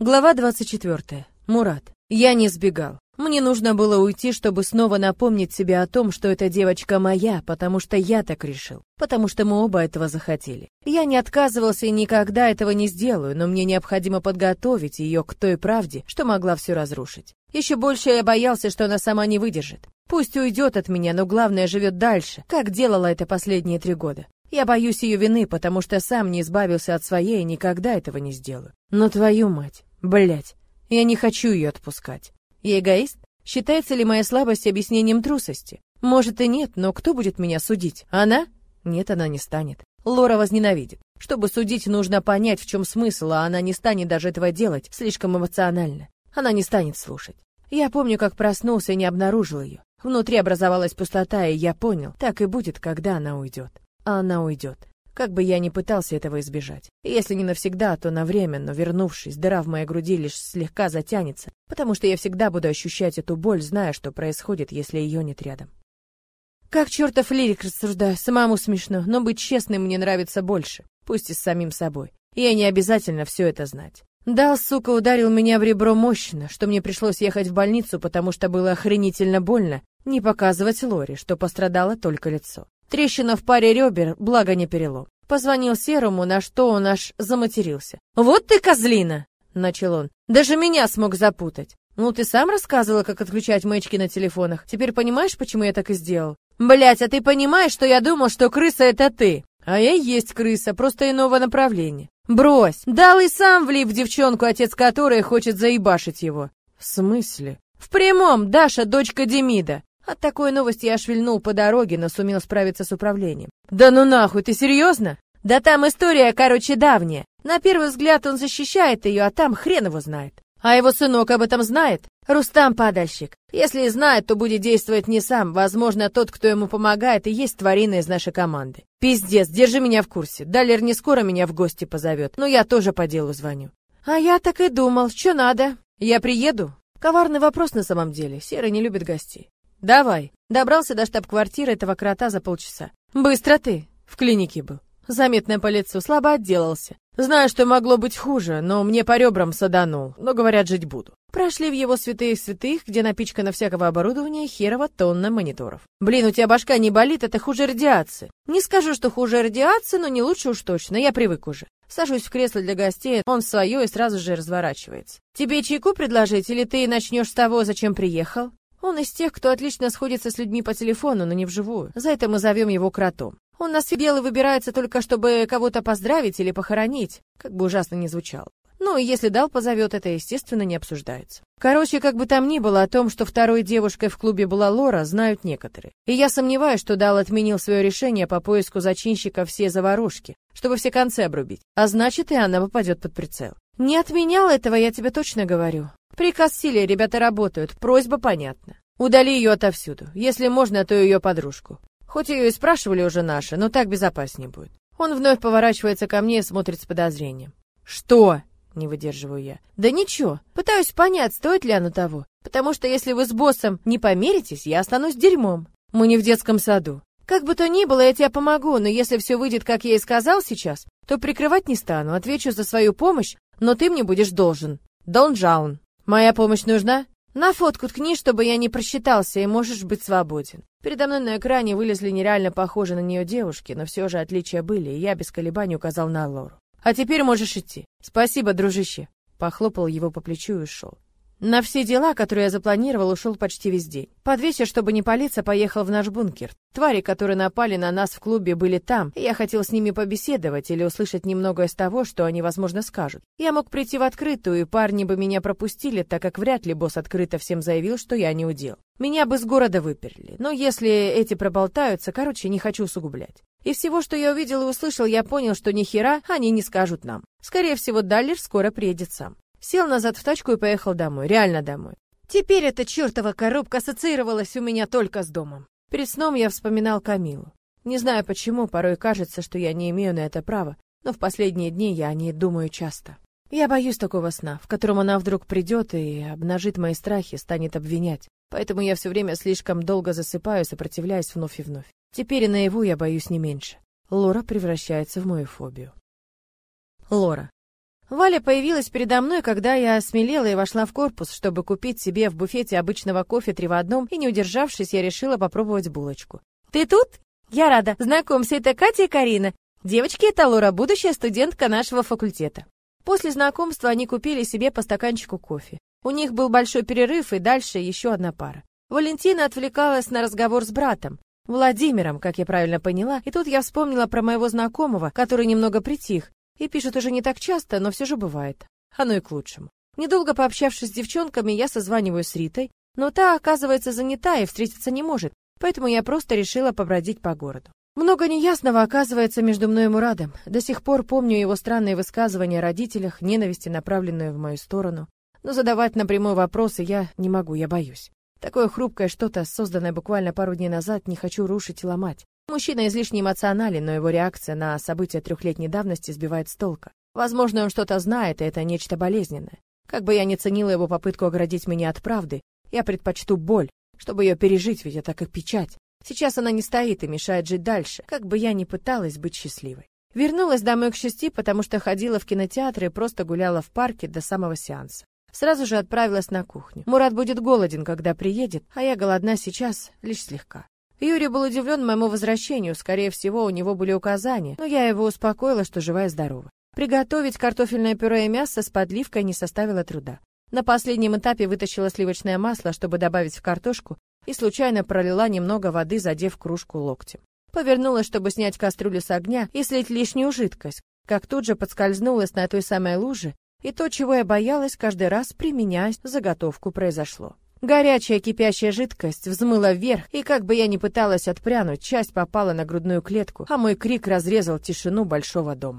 Глава 24. Мурат. Я не сбегал. Мне нужно было уйти, чтобы снова напомнить себе о том, что эта девочка моя, потому что я так решил, потому что мы оба этого захотели. Я не отказывался и никогда этого не сделаю, но мне необходимо подготовить ее к той правде, что могла все разрушить. Еще больше я боялся, что она сама не выдержит. Пусть уйдет от меня, но главное живет дальше, как делала это последние три года. Я боюсь ее вины, потому что сам не избавился от своей и никогда этого не сделаю. Но твою мать, Блять, я не хочу ее отпускать. Я эгоист? Считается ли моя слабость объяснением трусости? Может и нет, но кто будет меня судить? Она? Нет, она не станет. Лора возненавидит. Чтобы судить, нужно понять, в чем смысл, а она не станет даже этого делать, слишком эмоционально. Она не станет слушать. Я помню, как проснулся и не обнаружил ее. Внутри образовалась пустота, и я понял, так и будет, когда она уйдет. А она уйдет. Как бы я ни пытался этого избежать. Если не навсегда, то на время, но вернувшись, дыра в моей груди лишь слегка затянется, потому что я всегда буду ощущать эту боль, зная, что происходит, если ее нет рядом. Как чертов лирик рассуждаю, самому смешно, но быть честным мне нравится больше, пусть и с самим собой. Я не обязательно все это знать. Дал, сука, ударил меня в ребро мощно, что мне пришлось ехать в больницу, потому что было охренительно больно, не показывать Лоре, что пострадало только лицо. Трещина в паре ребер, благо не перелом. Позвонил Серому, на что он аж заматерился. «Вот ты козлина!» — начал он. «Даже меня смог запутать. Ну, ты сам рассказывала, как отключать маячки на телефонах. Теперь понимаешь, почему я так и сделал? Блять, а ты понимаешь, что я думал, что крыса — это ты? А я и есть крыса, просто иного направления. Брось! Дал и сам влип в девчонку, отец которой хочет заебашить его. В смысле? В прямом, Даша, дочка Демида. От такой новости я швельнул по дороге, но сумел справиться с управлением. «Да ну нахуй, ты серьезно?» «Да там история, короче, давняя. На первый взгляд он защищает ее, а там хрен его знает. А его сынок об этом знает? Рустам падальщик. Если знает, то будет действовать не сам. Возможно, тот, кто ему помогает, и есть тварина из нашей команды. Пиздец, держи меня в курсе. Далер не скоро меня в гости позовет, но я тоже по делу звоню. А я так и думал, что надо. Я приеду? Коварный вопрос на самом деле. Серый не любит гостей. Давай. Добрался до штаб-квартиры этого крота за полчаса. Быстро ты. В клинике был. Заметно по лицу, слабо отделался. Знаю, что могло быть хуже, но мне по ребрам саданул. Но, говорят, жить буду. Прошли в его святые святых, где напичкано всякого оборудования, херово тонна мониторов. Блин, у тебя башка не болит, это хуже радиации. Не скажу, что хуже радиации, но не лучше уж точно, я привык уже. Сажусь в кресло для гостей, он свое и сразу же разворачивается. Тебе чайку предложить или ты начнешь с того, зачем приехал? Он из тех, кто отлично сходится с людьми по телефону, но не вживую. За это мы зовем его кротом. Он на белый выбирается только, чтобы кого-то поздравить или похоронить, как бы ужасно ни звучало. Ну и если Дал позовет, это, естественно, не обсуждается. Короче, как бы там ни было, о том, что второй девушкой в клубе была Лора, знают некоторые. И я сомневаюсь, что Дал отменил свое решение по поиску зачинщика все заварушки, чтобы все концы обрубить. А значит, и она попадет под прицел. Не отменял этого, я тебе точно говорю. Приказ силе, ребята работают, просьба понятна. Удали ее отовсюду, если можно, то ее подружку. Хоть ее и спрашивали уже наши, но так безопаснее будет. Он вновь поворачивается ко мне и смотрит с подозрением. «Что?» — не выдерживаю я. «Да ничего, пытаюсь понять, стоит ли оно того. Потому что если вы с боссом не помиритесь, я останусь дерьмом. Мы не в детском саду. Как бы то ни было, я тебе помогу, но если все выйдет, как я и сказал сейчас, то прикрывать не стану, отвечу за свою помощь, но ты мне будешь должен. Дон Джаун. Моя помощь нужна? На фотку ткни, чтобы я не просчитался, и можешь быть свободен. Передо мной на экране вылезли нереально похожие на нее девушки, но все же отличия были, и я без колебаний указал на Лору. А теперь можешь идти. Спасибо, дружище. Похлопал его по плечу и ушел. На все дела, которые я запланировал, ушел почти весь день. Под вечер, чтобы не палиться, поехал в наш бункер. Твари, которые напали на нас в клубе, были там, и я хотел с ними побеседовать или услышать немного из того, что они, возможно, скажут. Я мог прийти в открытую, и парни бы меня пропустили, так как вряд ли босс открыто всем заявил, что я не удел. Меня бы с города выперли. Но если эти проболтаются, короче, не хочу усугублять. Из всего, что я увидел и услышал, я понял, что ни хера они не скажут нам. Скорее всего, Даллер скоро приедет сам. Сел назад в тачку и поехал домой, реально домой. Теперь эта чертова коробка ассоциировалась у меня только с домом. Перед сном я вспоминал Камилу. Не знаю почему, порой кажется, что я не имею на это права, но в последние дни я о ней думаю часто. Я боюсь такого сна, в котором она вдруг придет и обнажит мои страхи, станет обвинять. Поэтому я все время слишком долго засыпаю, сопротивляясь вновь и вновь. Теперь и наяву я боюсь не меньше. Лора превращается в мою фобию. Лора. Валя появилась передо мной, когда я осмелела и вошла в корпус, чтобы купить себе в буфете обычного кофе три в одном, и не удержавшись, я решила попробовать булочку. «Ты тут?» «Я рада. Знакомься, это Катя и Карина. Девочки, это Лора, будущая студентка нашего факультета». После знакомства они купили себе по стаканчику кофе. У них был большой перерыв, и дальше еще одна пара. Валентина отвлекалась на разговор с братом, Владимиром, как я правильно поняла, и тут я вспомнила про моего знакомого, который немного притих, и пишет уже не так часто, но все же бывает. Оно и к лучшему. Недолго пообщавшись с девчонками, я созваниваюсь с Ритой, но та, оказывается, занята и встретиться не может, поэтому я просто решила побродить по городу. Много неясного оказывается между мной и Мурадом. До сих пор помню его странные высказывания о родителях, ненависти, направленную в мою сторону. Но задавать напрямую вопросы я не могу, я боюсь. Такое хрупкое что-то, созданное буквально пару дней назад, не хочу рушить и ломать. Мужчина излишне эмоционален, но его реакция на события трехлетней давности сбивает с толка. Возможно, он что-то знает, и это нечто болезненное. Как бы я ни ценила его попытку оградить меня от правды, я предпочту боль, чтобы ее пережить, ведь это как печать. Сейчас она не стоит и мешает жить дальше, как бы я ни пыталась быть счастливой. Вернулась домой к шести, потому что ходила в кинотеатр и просто гуляла в парке до самого сеанса. Сразу же отправилась на кухню. Мурат будет голоден, когда приедет, а я голодна сейчас лишь слегка. Юрий был удивлен моему возвращению, скорее всего, у него были указания, но я его успокоила, что жива и здорова. Приготовить картофельное пюре и мясо с подливкой не составило труда. На последнем этапе вытащила сливочное масло, чтобы добавить в картошку, и случайно пролила немного воды, задев кружку локтем. Повернулась, чтобы снять кастрюлю с огня и слить лишнюю жидкость, как тут же подскользнулась на той самой луже и то, чего я боялась каждый раз, применяя заготовку, произошло. Горячая кипящая жидкость взмыла вверх, и как бы я ни пыталась отпрянуть, часть попала на грудную клетку, а мой крик разрезал тишину большого дома.